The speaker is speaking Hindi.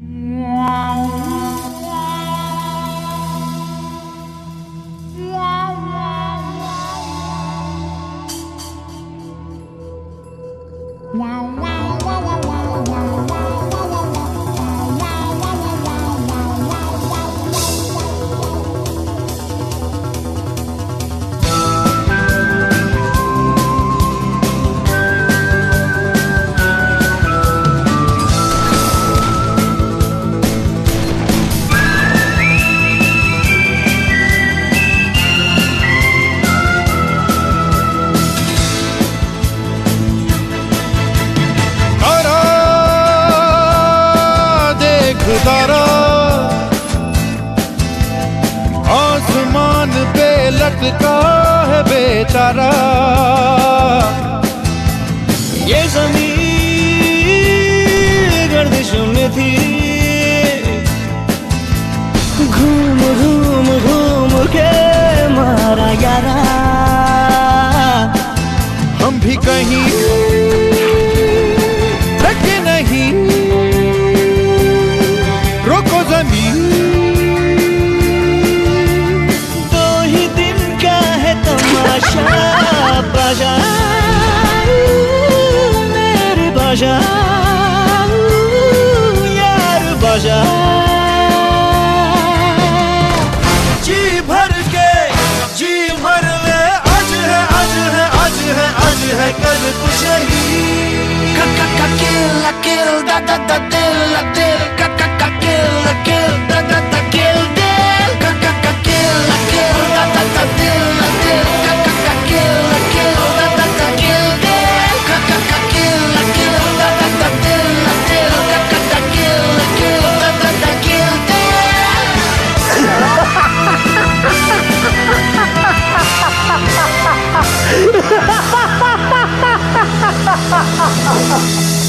Wow, wow. सितारा आसमान पे लटका है बेचारा। baja. यार बाजा जी भर के जी भर ले आज है आज है आज है आज है कल कुछ ही किल किल दा दा दा दिल दिल 哈哈哈哈